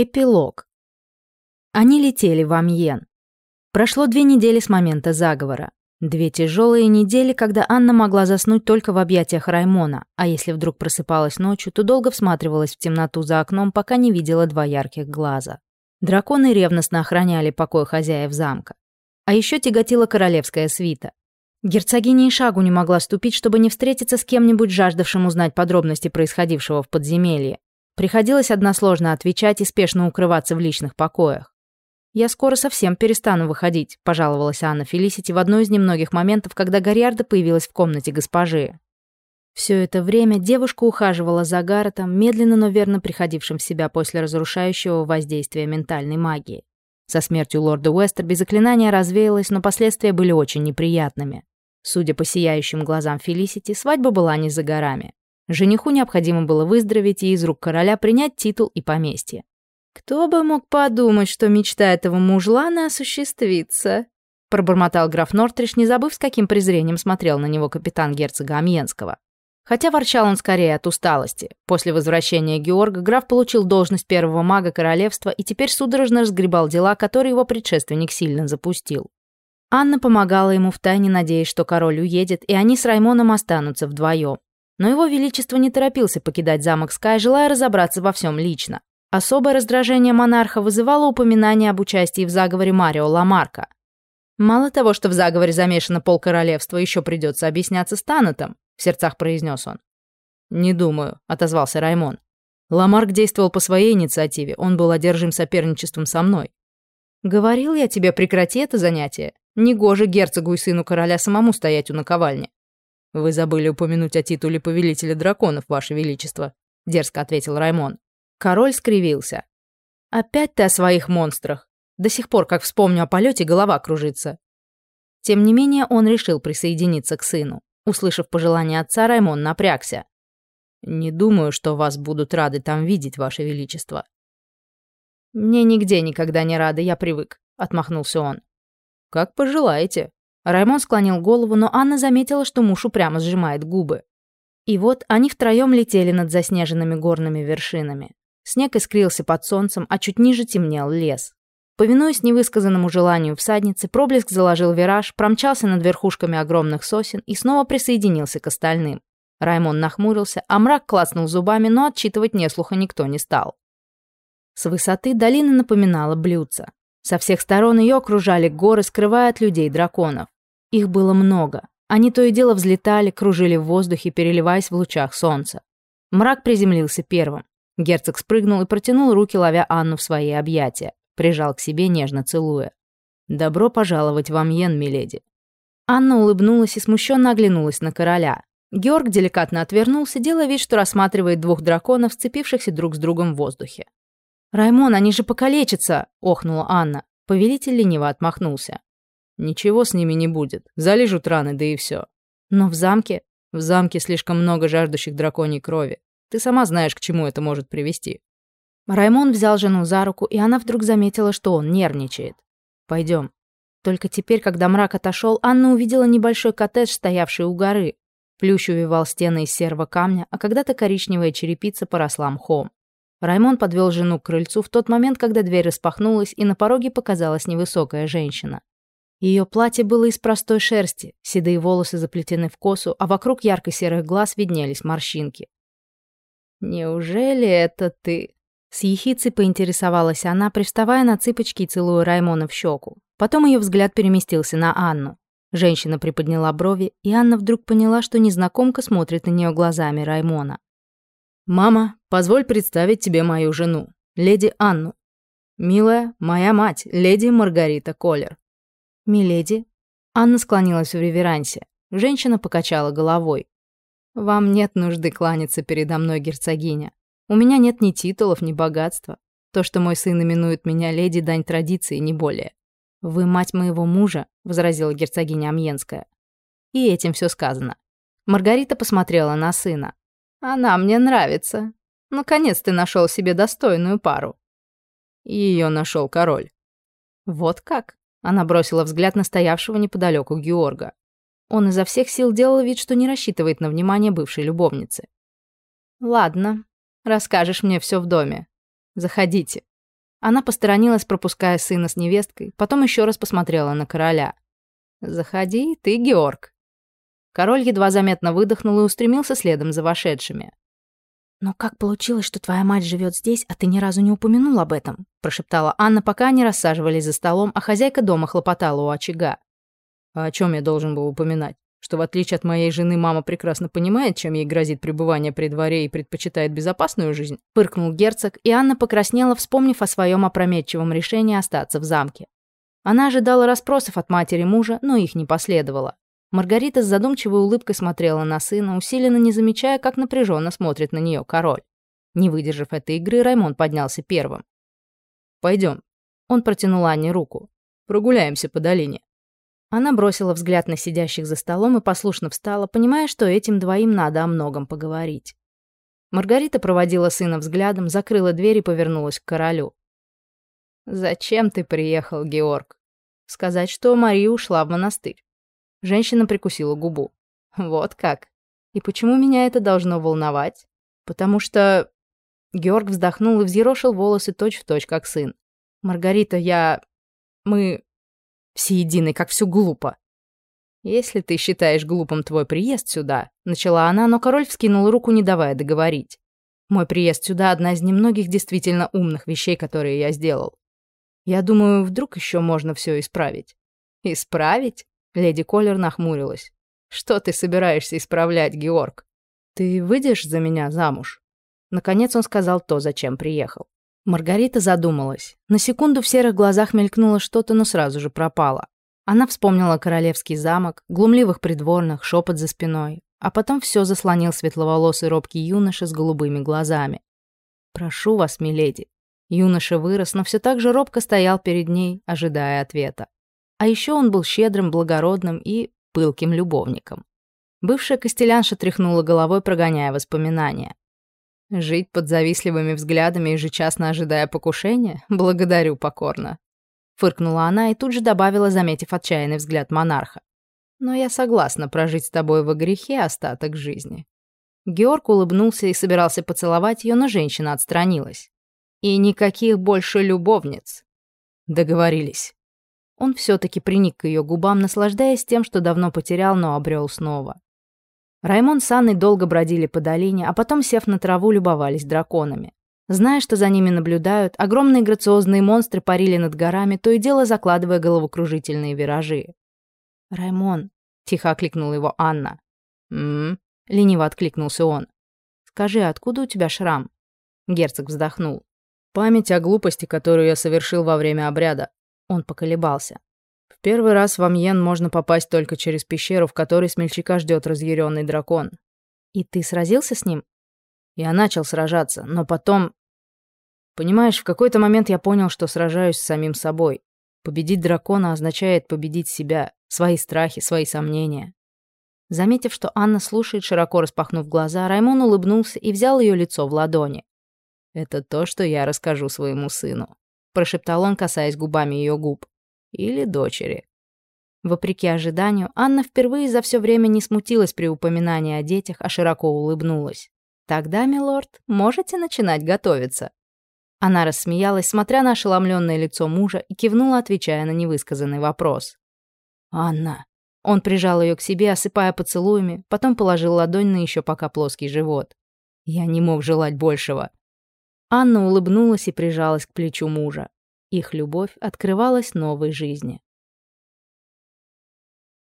Эпилог. Они летели в Амьен. Прошло две недели с момента заговора. Две тяжелые недели, когда Анна могла заснуть только в объятиях Раймона, а если вдруг просыпалась ночью, то долго всматривалась в темноту за окном, пока не видела два ярких глаза. Драконы ревностно охраняли покой хозяев замка. А еще тяготила королевская свита. Герцогиня и шагу не могла ступить, чтобы не встретиться с кем-нибудь, жаждавшим узнать подробности происходившего в подземелье, Приходилось односложно отвечать и спешно укрываться в личных покоях. «Я скоро совсем перестану выходить», — пожаловалась Анна Фелисити в одной из немногих моментов, когда Гарриарда появилась в комнате госпожи. Все это время девушка ухаживала за Гарретом, медленно, но верно приходившим в себя после разрушающего воздействия ментальной магии. Со смертью лорда Уэстерби заклинание развеялось, но последствия были очень неприятными. Судя по сияющим глазам Фелисити, свадьба была не за горами. Жениху необходимо было выздороветь и из рук короля принять титул и поместье. «Кто бы мог подумать, что мечта этого мужлана осуществится?» пробормотал граф Нортриш, не забыв, с каким презрением смотрел на него капитан герцога Амьенского. Хотя ворчал он скорее от усталости. После возвращения Георга граф получил должность первого мага королевства и теперь судорожно разгребал дела, которые его предшественник сильно запустил. Анна помогала ему втайне, надеясь, что король уедет, и они с Раймоном останутся вдвоем. Но его величество не торопился покидать замок Скай, желая разобраться во всем лично. Особое раздражение монарха вызывало упоминание об участии в заговоре Марио Ламарка. «Мало того, что в заговоре замешано полкоролевства, еще придется объясняться с Танатом», — в сердцах произнес он. «Не думаю», — отозвался Раймон. «Ламарк действовал по своей инициативе, он был одержим соперничеством со мной». «Говорил я тебе, прекрати это занятие. Негоже герцогу и сыну короля самому стоять у наковальни. «Вы забыли упомянуть о титуле повелителя драконов, Ваше Величество», — дерзко ответил Раймон. Король скривился. «Опять ты о своих монстрах. До сих пор, как вспомню о полете, голова кружится». Тем не менее, он решил присоединиться к сыну. Услышав пожелание отца, Раймон напрягся. «Не думаю, что вас будут рады там видеть, Ваше Величество». «Мне нигде никогда не рады, я привык», — отмахнулся он. «Как пожелаете», Раймон склонил голову, но Анна заметила, что муж упрямо сжимает губы. И вот они втроем летели над заснеженными горными вершинами. Снег искрился под солнцем, а чуть ниже темнел лес. Повинуясь невысказанному желанию всадницы, проблеск заложил вираж, промчался над верхушками огромных сосен и снова присоединился к остальным. Раймон нахмурился, а мрак клацнул зубами, но отчитывать неслуха никто не стал. С высоты долина напоминала блюдца. Со всех сторон ее окружали горы, скрывая от людей драконов. Их было много. Они то и дело взлетали, кружили в воздухе, переливаясь в лучах солнца. Мрак приземлился первым. Герцог спрыгнул и протянул руки, ловя Анну в свои объятия. Прижал к себе, нежно целуя. «Добро пожаловать в Амьен, миледи». Анна улыбнулась и смущенно оглянулась на короля. Георг деликатно отвернулся, делая вид, что рассматривает двух драконов, сцепившихся друг с другом в воздухе. «Раймон, они же покалечатся!» — охнула Анна. Повелитель лениво отмахнулся. Ничего с ними не будет. Залижут раны, да и все. Но в замке... В замке слишком много жаждущих драконьей крови. Ты сама знаешь, к чему это может привести. Раймон взял жену за руку, и она вдруг заметила, что он нервничает. Пойдем. Только теперь, когда мрак отошел, Анна увидела небольшой коттедж, стоявший у горы. Плющ увивал стены из серого камня, а когда-то коричневая черепица поросла мхом. Раймон подвел жену к крыльцу в тот момент, когда дверь распахнулась, и на пороге показалась невысокая женщина. Ее платье было из простой шерсти, седые волосы заплетены в косу, а вокруг ярко-серых глаз виднелись морщинки. «Неужели это ты?» С ехицей поинтересовалась она, привставая на цыпочки и целуя Раймона в щеку. Потом ее взгляд переместился на Анну. Женщина приподняла брови, и Анна вдруг поняла, что незнакомка смотрит на нее глазами Раймона. «Мама, позволь представить тебе мою жену, леди Анну. Милая, моя мать, леди Маргарита Коллер. «Миледи?» Анна склонилась в реверансе. Женщина покачала головой. «Вам нет нужды кланяться передо мной, герцогиня. У меня нет ни титулов, ни богатства. То, что мой сын именует меня леди, дань традиции, не более. Вы мать моего мужа», — возразила герцогиня Амьенская. И этим все сказано. Маргарита посмотрела на сына. «Она мне нравится. Наконец ты нашел себе достойную пару». Ее нашел король. «Вот как?» Она бросила взгляд на стоявшего неподалеку Георга. Он изо всех сил делал вид, что не рассчитывает на внимание бывшей любовницы. «Ладно, расскажешь мне все в доме. Заходите». Она посторонилась, пропуская сына с невесткой, потом еще раз посмотрела на короля. «Заходи, ты Георг». Король едва заметно выдохнул и устремился следом за вошедшими. «Но как получилось, что твоя мать живет здесь, а ты ни разу не упомянул об этом?» прошептала Анна, пока они рассаживались за столом, а хозяйка дома хлопотала у очага. «А о чем я должен был упоминать? Что в отличие от моей жены мама прекрасно понимает, чем ей грозит пребывание при дворе и предпочитает безопасную жизнь?» Фыркнул герцог, и Анна покраснела, вспомнив о своем опрометчивом решении остаться в замке. Она ожидала расспросов от матери мужа, но их не последовало. Маргарита с задумчивой улыбкой смотрела на сына, усиленно не замечая, как напряженно смотрит на нее король. Не выдержав этой игры, Раймон поднялся первым. Пойдем. Он протянул Анне руку. Прогуляемся по долине. Она бросила взгляд на сидящих за столом и послушно встала, понимая, что этим двоим надо о многом поговорить. Маргарита проводила сына взглядом, закрыла дверь и повернулась к королю. «Зачем ты приехал, Георг?» «Сказать, что Мария ушла в монастырь. Женщина прикусила губу. «Вот как? И почему меня это должно волновать? Потому что...» Георг вздохнул и взъерошил волосы точь-в-точь, точь, как сын. «Маргарита, я... Мы... Все едины, как все глупо». «Если ты считаешь глупым твой приезд сюда», — начала она, но король вскинул руку, не давая договорить. «Мой приезд сюда — одна из немногих действительно умных вещей, которые я сделал. Я думаю, вдруг еще можно все исправить». «Исправить?» Леди Коллер нахмурилась. «Что ты собираешься исправлять, Георг? Ты выйдешь за меня замуж?» Наконец он сказал то, зачем приехал. Маргарита задумалась. На секунду в серых глазах мелькнуло что-то, но сразу же пропало. Она вспомнила королевский замок, глумливых придворных, шепот за спиной, а потом все заслонил светловолосый робкий юноша с голубыми глазами. «Прошу вас, миледи». Юноша вырос, но все так же робко стоял перед ней, ожидая ответа. А еще он был щедрым, благородным и пылким любовником. Бывшая костелянша тряхнула головой, прогоняя воспоминания. Жить под завистливыми взглядами, ежечасно ожидая покушения? Благодарю покорно. Фыркнула она и тут же добавила, заметив отчаянный взгляд монарха. Но я согласна прожить с тобой во грехе остаток жизни. Георг улыбнулся и собирался поцеловать ее, но женщина отстранилась. И никаких больше любовниц. Договорились. Он все-таки приник к ее губам, наслаждаясь тем, что давно потерял, но обрел снова. Раймон с Анной долго бродили по долине, а потом, сев на траву, любовались драконами. Зная, что за ними наблюдают, огромные грациозные монстры парили над горами, то и дело закладывая головокружительные виражи. «Раймон», — тихо окликнула его Анна. «М-м», лениво откликнулся он. «Скажи, откуда у тебя шрам?» Герцог вздохнул. «Память о глупости, которую я совершил во время обряда. Он поколебался. В первый раз в Амьен можно попасть только через пещеру, в которой смельчака ждет разъяренный дракон. И ты сразился с ним? Я начал сражаться, но потом... Понимаешь, в какой-то момент я понял, что сражаюсь с самим собой. Победить дракона означает победить себя, свои страхи, свои сомнения. Заметив, что Анна слушает, широко распахнув глаза, Раймон улыбнулся и взял ее лицо в ладони. «Это то, что я расскажу своему сыну прошептал он, касаясь губами ее губ. Или дочери. Вопреки ожиданию, Анна впервые за все время не смутилась при упоминании о детях, а широко улыбнулась. «Тогда, милорд, можете начинать готовиться». Она рассмеялась, смотря на ошеломленное лицо мужа, и кивнула, отвечая на невысказанный вопрос. «Анна». Он прижал ее к себе, осыпая поцелуями, потом положил ладонь на еще пока плоский живот. «Я не мог желать большего. Анна улыбнулась и прижалась к плечу мужа. Их любовь открывалась новой жизни.